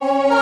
Oh.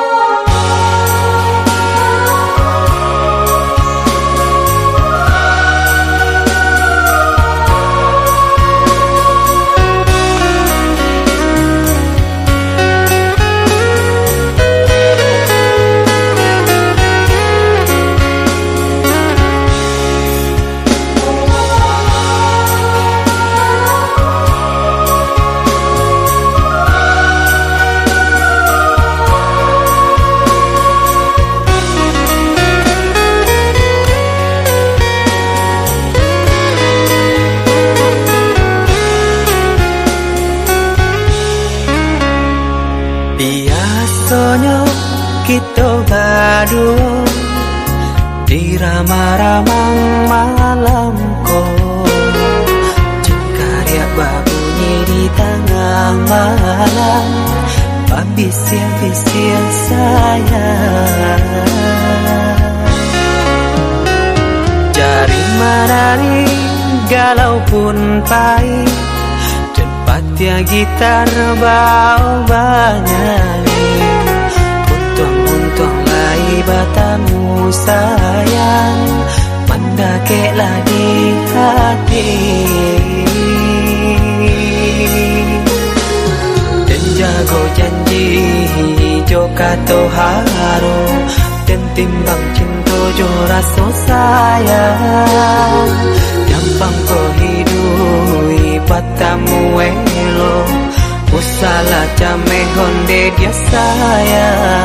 Biasanya kita berdua Di ramah-ramah malam ko Cengkarya babunyi di tengah malam Babisian-bisian saya Jari menari galau pun pahit Cepat gitar bau banyak Untung-untung lai batamu sayang. Mendakeklah di hati. Dan jago janji Joka to haru. Dan timbang cinta jo rasa sayang. Gampang kau hidup Batamu elo Usala jame honde dia sayang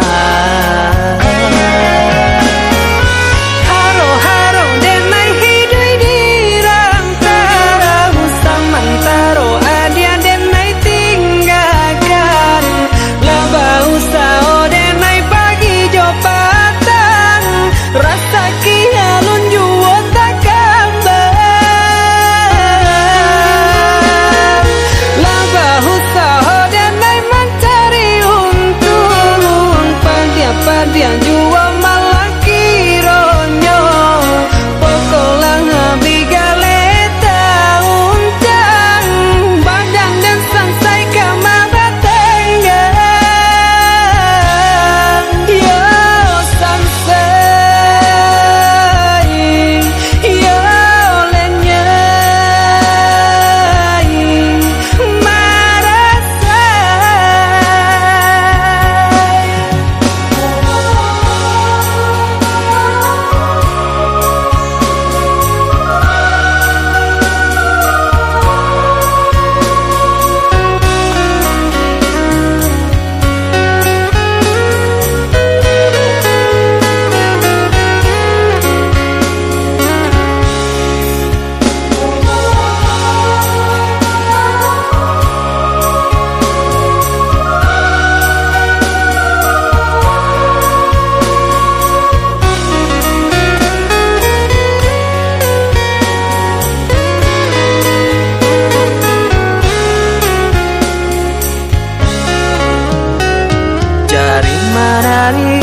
menari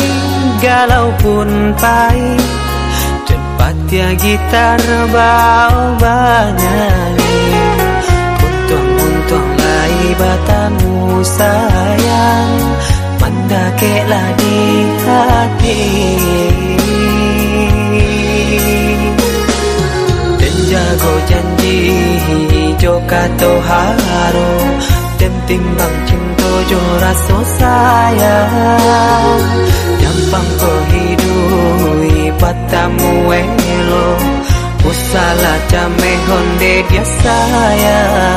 galau pun pahit Cepat ya gitar bau banyak Untung-untung lai batamu, sayang. Mendakeklah di hati. Dan jago janji, hijau kata haru. Dan timbang cinta jo rasa sayang Gampang kau hidup Batamu elo Usala jame honde dia sayang